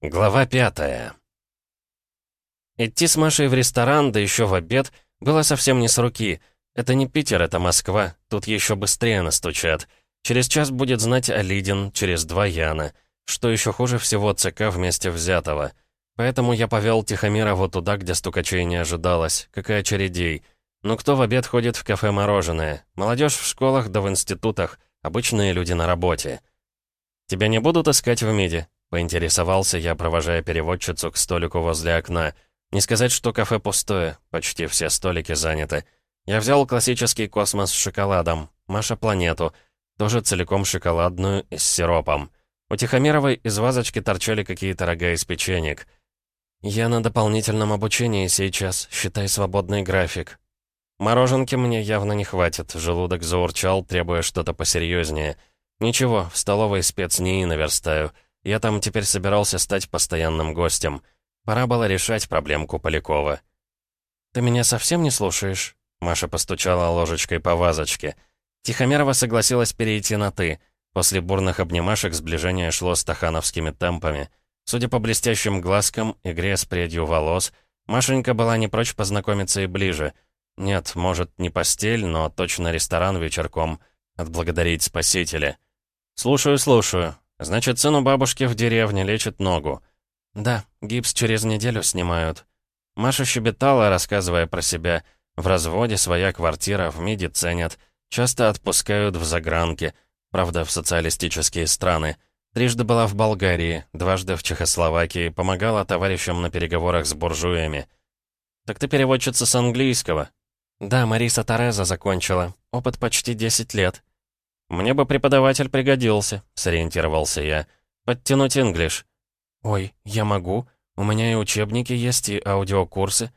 Глава пятая. Идти с Машей в ресторан, да еще в обед, было совсем не с руки. Это не Питер, это Москва. Тут еще быстрее настучат. Через час будет знать Алидин, через два Яна. Что еще хуже всего ЦК вместе взятого. Поэтому я повел Тихомирову туда, где стукачей не ожидалось, как и очередей. Ну кто в обед ходит в кафе «Мороженое»? Молодежь в школах да в институтах, обычные люди на работе. «Тебя не будут искать в МИДе?» Поинтересовался я, провожая переводчицу к столику возле окна. Не сказать, что кафе пустое, почти все столики заняты. Я взял классический космос с шоколадом, Маша планету, тоже целиком шоколадную и с сиропом. У Тихомировой из вазочки торчали какие-то рога из печенек. «Я на дополнительном обучении сейчас, считай свободный график». Мороженки мне явно не хватит, желудок заурчал, требуя что-то посерьезнее. «Ничего, в столовой спец не наверстаю». Я там теперь собирался стать постоянным гостем. Пора было решать проблемку Полякова. «Ты меня совсем не слушаешь?» Маша постучала ложечкой по вазочке. Тихомирова согласилась перейти на «ты». После бурных обнимашек сближение шло стахановскими темпами. Судя по блестящим глазкам, игре с прядью волос, Машенька была не прочь познакомиться и ближе. Нет, может, не постель, но точно ресторан вечерком. Отблагодарить спасителя. «Слушаю, слушаю», «Значит, сыну бабушки в деревне лечат ногу». «Да, гипс через неделю снимают». Маша щебетала, рассказывая про себя. В разводе своя квартира, в МИДе ценят. Часто отпускают в загранки. Правда, в социалистические страны. Трижды была в Болгарии, дважды в Чехословакии, помогала товарищам на переговорах с буржуями. «Так ты переводчица с английского?» «Да, Мариса Тереза закончила. Опыт почти 10 лет». «Мне бы преподаватель пригодился», — сориентировался я. «Подтянуть инглиш». «Ой, я могу. У меня и учебники есть, и аудиокурсы».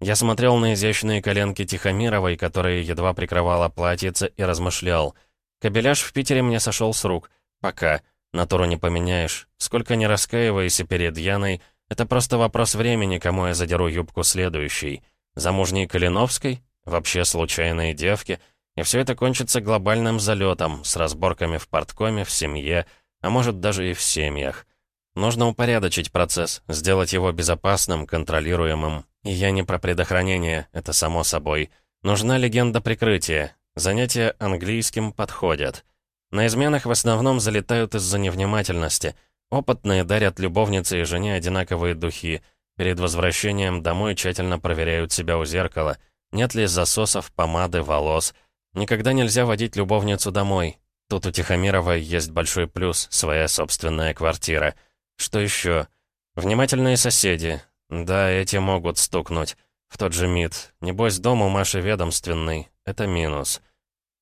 Я смотрел на изящные коленки Тихомировой, которые едва прикрывала платьице, и размышлял. Кабеляж в Питере мне сошел с рук. Пока. Натуру не поменяешь. Сколько не раскаивайся перед Яной, это просто вопрос времени, кому я задеру юбку следующей. Замужней Калиновской? Вообще случайные девки — и все это кончится глобальным залетом, с разборками в порткоме, в семье, а может даже и в семьях. Нужно упорядочить процесс, сделать его безопасным, контролируемым. И я не про предохранение, это само собой. Нужна легенда прикрытия. Занятия английским подходят. На изменах в основном залетают из-за невнимательности. Опытные дарят любовнице и жене одинаковые духи. Перед возвращением домой тщательно проверяют себя у зеркала. Нет ли засосов, помады, волос – Никогда нельзя водить любовницу домой. Тут у Тихомировой есть большой плюс, своя собственная квартира. Что еще? Внимательные соседи. Да, эти могут стукнуть. В тот же МИД. Небось, дом у Маши ведомственный. Это минус.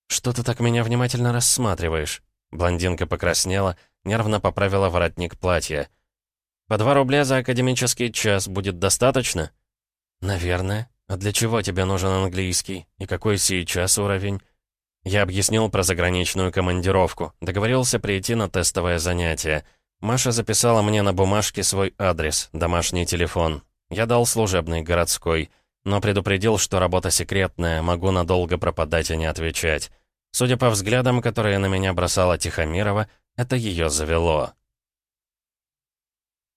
«Что ты так меня внимательно рассматриваешь?» Блондинка покраснела, нервно поправила воротник платья. «По два рубля за академический час будет достаточно?» «Наверное. А для чего тебе нужен английский? И какой сейчас уровень?» Я объяснил про заграничную командировку. Договорился прийти на тестовое занятие. Маша записала мне на бумажке свой адрес, домашний телефон. Я дал служебный, городской. Но предупредил, что работа секретная, могу надолго пропадать и не отвечать. Судя по взглядам, которые на меня бросала Тихомирова, это ее завело.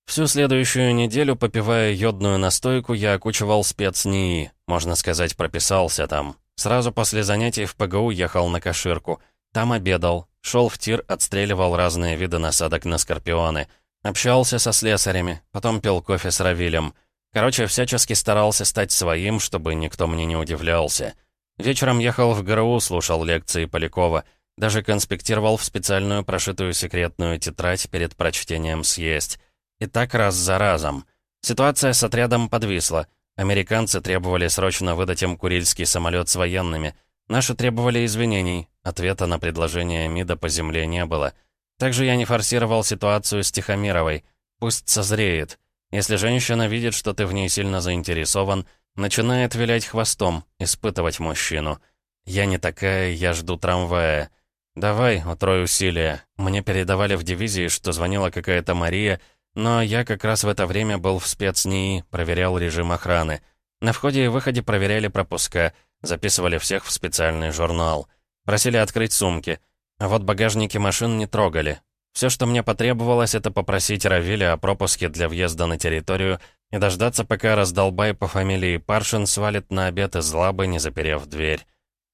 Всю следующую неделю, попивая йодную настойку, я окучивал спецнии, можно сказать, прописался там. Сразу после занятий в ПГУ ехал на Каширку. Там обедал, шел в тир, отстреливал разные виды насадок на скорпионы. Общался со слесарями, потом пил кофе с Равилем. Короче, всячески старался стать своим, чтобы никто мне не удивлялся. Вечером ехал в ГРУ, слушал лекции Полякова. Даже конспектировал в специальную прошитую секретную тетрадь перед прочтением съесть. И так раз за разом. Ситуация с отрядом подвисла. Американцы требовали срочно выдать им Курильский самолет с военными. Наши требовали извинений. Ответа на предложение МИДа по земле не было. Также я не форсировал ситуацию с Тихомировой. Пусть созреет. Если женщина видит, что ты в ней сильно заинтересован, начинает вилять хвостом, испытывать мужчину. Я не такая, я жду трамвая. Давай, утрой усилия. Мне передавали в дивизии, что звонила какая-то Мария, но я как раз в это время был в спецнии, проверял режим охраны. На входе и выходе проверяли пропуска, записывали всех в специальный журнал. Просили открыть сумки. А вот багажники машин не трогали. Все, что мне потребовалось, это попросить Равиля о пропуске для въезда на территорию и дождаться, пока раздолбай по фамилии Паршин свалит на обед из лабы, не заперев дверь.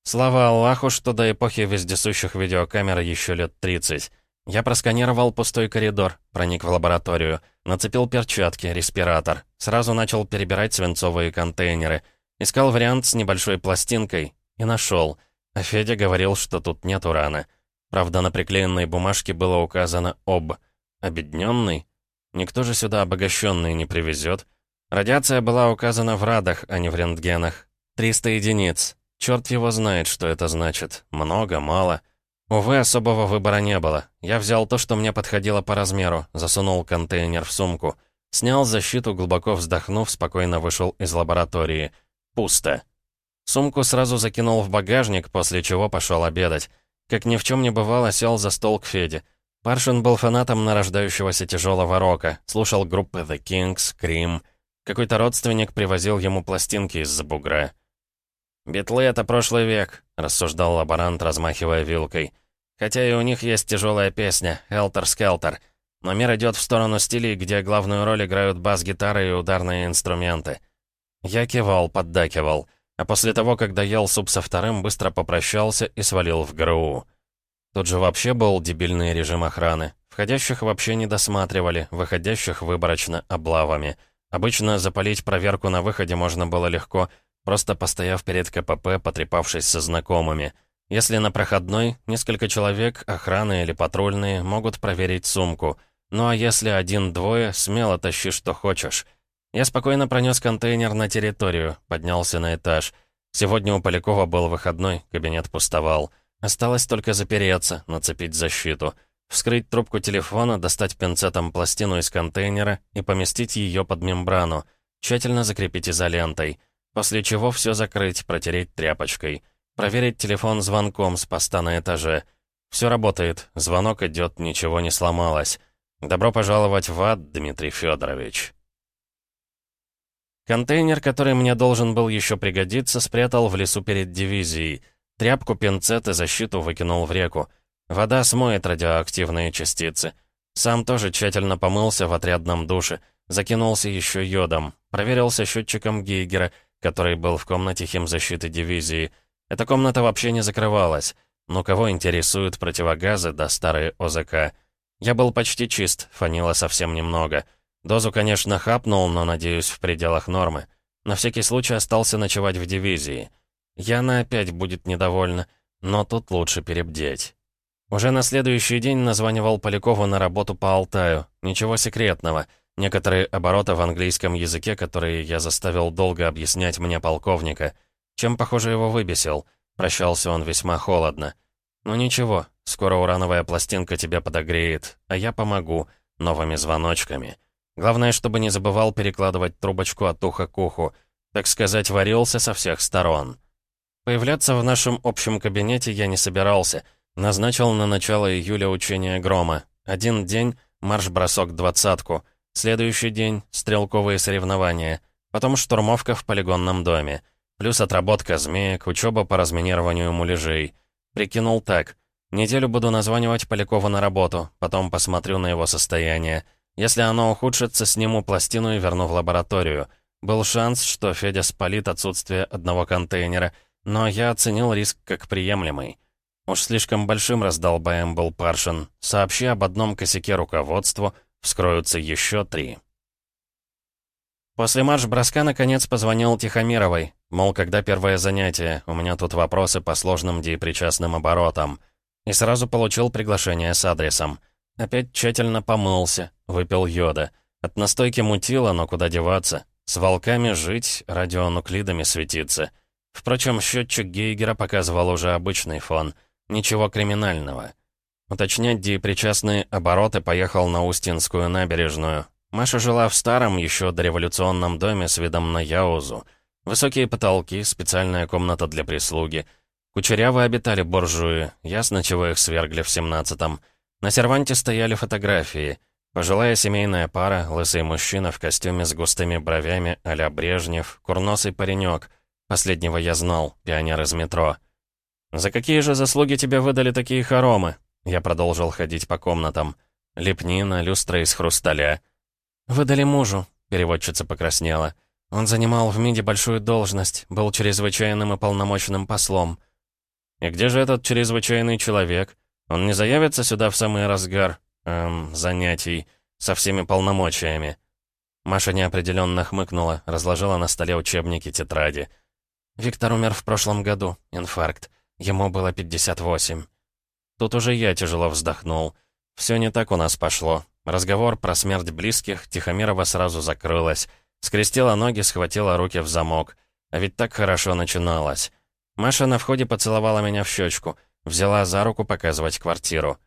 Слава Аллаху, что до эпохи вездесущих видеокамер еще лет 30. Я просканировал пустой коридор, проник в лабораторию, нацепил перчатки, респиратор, сразу начал перебирать свинцовые контейнеры, искал вариант с небольшой пластинкой и нашел. А Федя говорил, что тут нет урана. Правда, на приклеенной бумажке было указано «об». Обедненный? Никто же сюда обогащенный не привезет. Радиация была указана в радах, а не в рентгенах. 300 единиц. Черт его знает, что это значит. Много, мало. Увы, особого выбора не было. Я взял то, что мне подходило по размеру, засунул контейнер в сумку. Снял защиту, глубоко вздохнув, спокойно вышел из лаборатории. Пусто. Сумку сразу закинул в багажник, после чего пошел обедать. Как ни в чем не бывало, сел за стол к Феде. Паршин был фанатом нарождающегося тяжелого рока, слушал группы The Kings, Cream. Какой-то родственник привозил ему пластинки из-за бугра. «Битлы — это прошлый век», — рассуждал лаборант, размахивая вилкой. «Хотя и у них есть тяжелая песня, «Helter Skelter». Но мир идет в сторону стилей, где главную роль играют бас-гитары и ударные инструменты. Я кивал, поддакивал а после того, когда ел суп со вторым, быстро попрощался и свалил в ГРУ. Тут же вообще был дебильный режим охраны. Входящих вообще не досматривали, выходящих выборочно облавами. Обычно запалить проверку на выходе можно было легко, просто постояв перед КПП, потрепавшись со знакомыми. Если на проходной, несколько человек, охраны или патрульные, могут проверить сумку. Ну а если один-двое, смело тащи что хочешь. Я спокойно пронес контейнер на территорию, поднялся на этаж. Сегодня у Полякова был выходной, кабинет пустовал. Осталось только запереться, нацепить защиту. Вскрыть трубку телефона, достать пинцетом пластину из контейнера и поместить ее под мембрану. Тщательно закрепить изолентой. После чего все закрыть, протереть тряпочкой. Проверить телефон звонком с поста на этаже. Все работает, звонок идет, ничего не сломалось. Добро пожаловать в ад, Дмитрий Федорович. Контейнер, который мне должен был еще пригодиться, спрятал в лесу перед дивизией. Тряпку, пинцет и защиту выкинул в реку. Вода смоет радиоактивные частицы. Сам тоже тщательно помылся в отрядном душе, закинулся еще йодом, проверился счетчиком Гейгера, который был в комнате химзащиты дивизии. Эта комната вообще не закрывалась. Но кого интересуют противогазы да старые ОЗК? Я был почти чист, фанило совсем немного. Дозу, конечно, хапнул, но, надеюсь, в пределах нормы. На всякий случай остался ночевать в дивизии. Яна опять будет недовольна, но тут лучше перебдеть. Уже на следующий день названивал Полякову на работу по Алтаю. Ничего секретного. Некоторые обороты в английском языке, которые я заставил долго объяснять мне полковника. Чем, похоже, его выбесил. Прощался он весьма холодно. «Ну ничего, скоро урановая пластинка тебя подогреет, а я помогу, новыми звоночками». Главное, чтобы не забывал перекладывать трубочку от уха к уху. Так сказать, варился со всех сторон. Появляться в нашем общем кабинете я не собирался. Назначил на начало июля учение грома. Один день — марш-бросок двадцатку. Следующий день — стрелковые соревнования. Потом штурмовка в полигонном доме. Плюс отработка змеек, учеба по разминированию муляжей. Прикинул так. Неделю буду названивать Полякову на работу, потом посмотрю на его состояние. Если оно ухудшится, сниму пластину и верну в лабораторию. Был шанс, что Федя спалит отсутствие одного контейнера, но я оценил риск как приемлемый. Уж слишком большим раздолбаем был Паршин. Сообщи об одном косяке руководству, вскроются еще три. После марш-броска наконец позвонил Тихомировой. Мол, когда первое занятие, у меня тут вопросы по сложным деепричастным оборотам. И сразу получил приглашение с адресом. Опять тщательно помылся, выпил йода. От настойки мутило, но куда деваться. С волками жить, радионуклидами светиться. Впрочем, счетчик Гейгера показывал уже обычный фон. Ничего криминального. Уточнять причастные обороты поехал на Устинскую набережную. Маша жила в старом, еще дореволюционном доме с видом на Яузу. Высокие потолки, специальная комната для прислуги. Кучерявы обитали буржуи, ясно, чего их свергли в семнадцатом. На серванте стояли фотографии. Пожилая семейная пара, лысый мужчина в костюме с густыми бровями а Брежнев, курносый паренек. Последнего я знал, пионер из метро. «За какие же заслуги тебе выдали такие хоромы?» Я продолжил ходить по комнатам. Лепнина, люстра из хрусталя. «Выдали мужу», — переводчица покраснела. «Он занимал в МИДе большую должность, был чрезвычайным и полномочным послом». «И где же этот чрезвычайный человек? Он не заявится сюда в самый разгар, эм, занятий, со всеми полномочиями?» Маша неопределенно хмыкнула, разложила на столе учебники, тетради. «Виктор умер в прошлом году, инфаркт. Ему было 58». Тут уже я тяжело вздохнул. Все не так у нас пошло. Разговор про смерть близких Тихомирова сразу закрылась. Скрестила ноги, схватила руки в замок. А ведь так хорошо начиналось. Маша на входе поцеловала меня в щечку, взяла за руку показывать квартиру.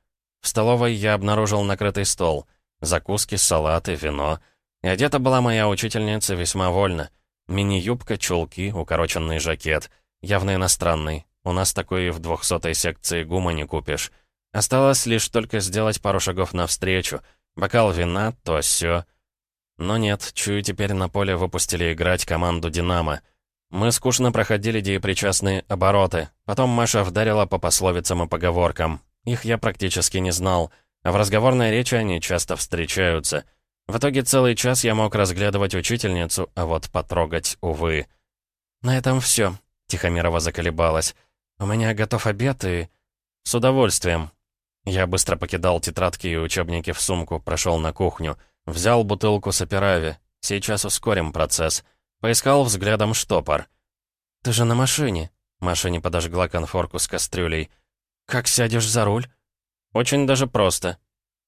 В столовой я обнаружил накрытый стол. Закуски, салаты, вино. И одета была моя учительница весьма вольно. Мини-юбка, чулки, укороченный жакет. Явно иностранный. У нас такой в двухсотой секции гума не купишь. Осталось лишь только сделать пару шагов навстречу. Бокал вина, то все. Но нет, чую, теперь на поле выпустили играть команду «Динамо». Мы скучно проходили деепричастные обороты. Потом Маша вдарила по пословицам и поговоркам. Их я практически не знал. А в разговорной речи они часто встречаются. В итоге целый час я мог разглядывать учительницу, а вот потрогать, увы. «На этом все», — Тихомирова заколебалась. «У меня готов обед и...» «С удовольствием». Я быстро покидал тетрадки и учебники в сумку, прошел на кухню. Взял бутылку с операви. Сейчас ускорим процесс. Поискал взглядом штопор. «Ты же на машине». Маша не подожгла конфорку с кастрюлей. «Как сядешь за руль?» «Очень даже просто».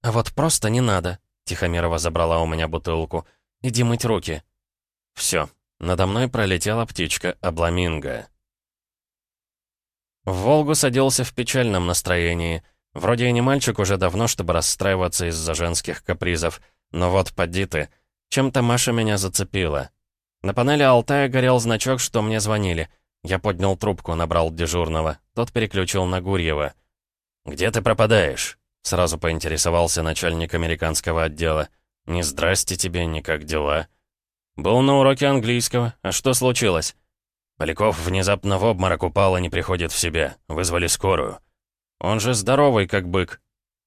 «А вот просто не надо». Тихомирова забрала у меня бутылку. «Иди мыть руки». Все. Надо мной пролетела птичка обламинго. В «Волгу» садился в печальном настроении. Вроде и не мальчик уже давно, чтобы расстраиваться из-за женских капризов. Но вот поди ты. Чем-то Маша меня зацепила. На панели Алтая горел значок, что мне звонили. Я поднял трубку, набрал дежурного. Тот переключил на Гурьева. «Где ты пропадаешь?» Сразу поинтересовался начальник американского отдела. «Не здрасте тебе, ни как дела». «Был на уроке английского. А что случилось?» Поляков внезапно в обморок упал и не приходит в себя. Вызвали скорую. Он же здоровый, как бык.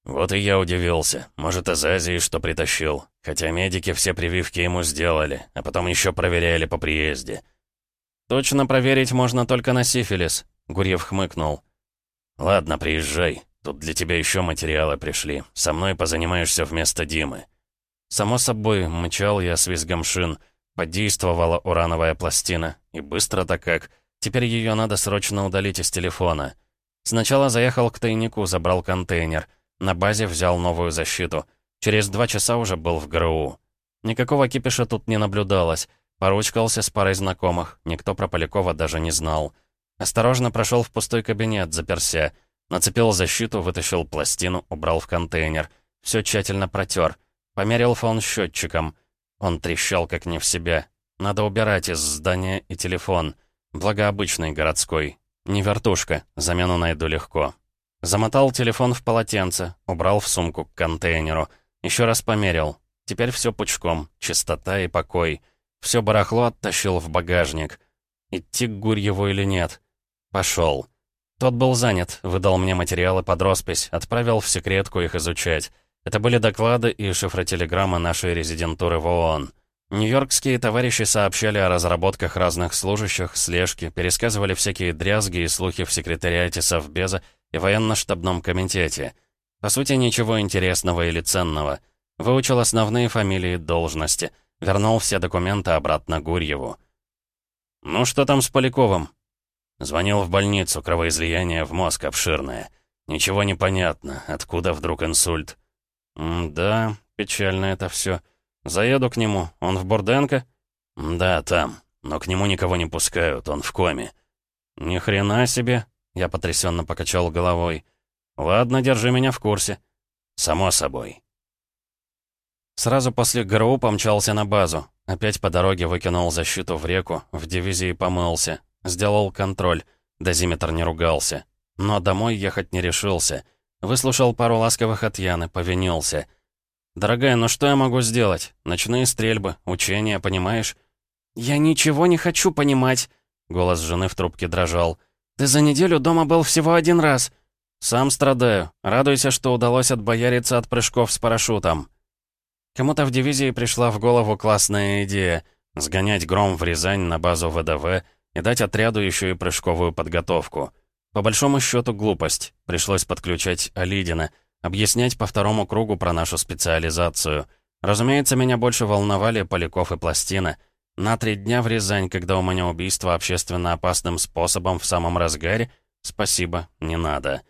Вот и я удивился. Может, из Азии что притащил. Хотя медики все прививки ему сделали, а потом еще проверяли по приезде. «Точно проверить можно только на сифилис», — Гурьев хмыкнул. «Ладно, приезжай. Тут для тебя еще материалы пришли. Со мной позанимаешься вместо Димы». Само собой, мчал я с визгом шин — Подействовала урановая пластина. И быстро-то как. Теперь ее надо срочно удалить из телефона. Сначала заехал к тайнику, забрал контейнер. На базе взял новую защиту. Через два часа уже был в ГРУ. Никакого кипиша тут не наблюдалось. Поручкался с парой знакомых. Никто про Полякова даже не знал. Осторожно прошел в пустой кабинет, заперся. Нацепил защиту, вытащил пластину, убрал в контейнер. Все тщательно протер. Померил фон счетчиком. Он трещал как не в себя. Надо убирать из здания и телефон. Благо обычный городской. Не вертушка, замену найду легко. Замотал телефон в полотенце, убрал в сумку к контейнеру. Еще раз померил. Теперь все пучком, чистота и покой. Все барахло оттащил в багажник. Идти к Гурьеву или нет? Пошел. Тот был занят, выдал мне материалы под роспись, отправил в секретку их изучать. Это были доклады и шифротелеграмма нашей резидентуры в ООН. Нью-Йоркские товарищи сообщали о разработках разных служащих, слежки, пересказывали всякие дрязги и слухи в секретариате Совбеза и военно-штабном комитете. По сути, ничего интересного или ценного. Выучил основные фамилии, должности. Вернул все документы обратно Гурьеву. «Ну что там с Поляковым?» Звонил в больницу, кровоизлияние в мозг обширное. Ничего не понятно, откуда вдруг инсульт. «Да, печально это все. Заеду к нему. Он в Бурденко?» «Да, там. Но к нему никого не пускают, он в коме». «Ни хрена себе!» — я потрясенно покачал головой. «Ладно, держи меня в курсе». «Само собой». Сразу после ГРУ помчался на базу. Опять по дороге выкинул защиту в реку, в дивизии помылся. Сделал контроль. Дозиметр не ругался. Но домой ехать не решился. Выслушал пару ласковых от Яны, повинился. «Дорогая, ну что я могу сделать? Ночные стрельбы, учения, понимаешь?» «Я ничего не хочу понимать», — голос жены в трубке дрожал. «Ты за неделю дома был всего один раз». «Сам страдаю. Радуйся, что удалось отбояриться от прыжков с парашютом». Кому-то в дивизии пришла в голову классная идея — сгонять гром в Рязань на базу ВДВ и дать отряду еще и прыжковую подготовку. По большому счету глупость. Пришлось подключать Алидина, объяснять по второму кругу про нашу специализацию. Разумеется, меня больше волновали Поляков и Пластина. На три дня в Рязань, когда у меня убийство общественно опасным способом в самом разгаре, спасибо, не надо.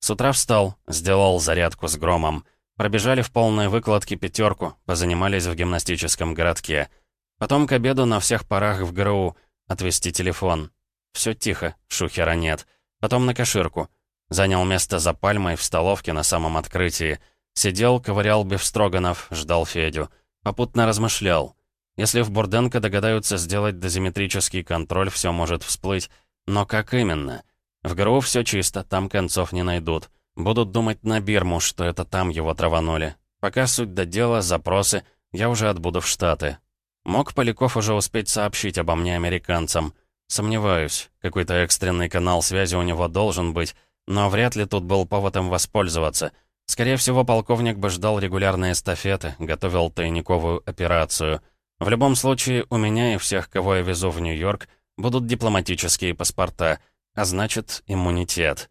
С утра встал, сделал зарядку с громом. Пробежали в полной выкладке пятерку, позанимались в гимнастическом городке. Потом к обеду на всех парах в ГРУ, отвести телефон. Все тихо, шухера нет. Потом на каширку. Занял место за пальмой в столовке на самом открытии. Сидел, ковырял бифстроганов, ждал Федю. Попутно размышлял. Если в Бурденко догадаются сделать дозиметрический контроль, все может всплыть. Но как именно? В ГРУ все чисто, там концов не найдут. Будут думать на Бирму, что это там его траванули. Пока суть до дела, запросы, я уже отбуду в Штаты. Мог Поляков уже успеть сообщить обо мне американцам? Сомневаюсь. Какой-то экстренный канал связи у него должен быть, но вряд ли тут был повод им воспользоваться. Скорее всего, полковник бы ждал регулярные эстафеты, готовил тайниковую операцию. В любом случае, у меня и всех, кого я везу в Нью-Йорк, будут дипломатические паспорта — а значит, иммунитет.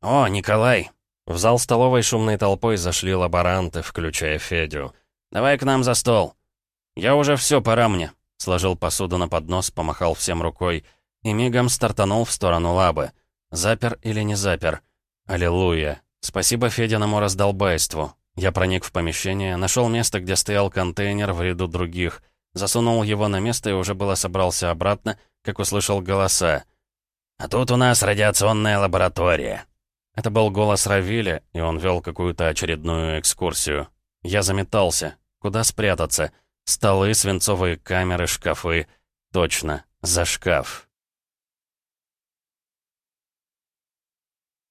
«О, Николай!» В зал столовой шумной толпой зашли лаборанты, включая Федю. «Давай к нам за стол!» «Я уже все, пора мне!» Сложил посуду на поднос, помахал всем рукой и мигом стартанул в сторону лабы. Запер или не запер? Аллилуйя! Спасибо Фединому раздолбайству. Я проник в помещение, нашел место, где стоял контейнер в ряду других, засунул его на место и уже было собрался обратно, как услышал голоса. «А тут у нас радиационная лаборатория». Это был голос Равиля, и он вел какую-то очередную экскурсию. Я заметался. Куда спрятаться? Столы, свинцовые камеры, шкафы. Точно, за шкаф.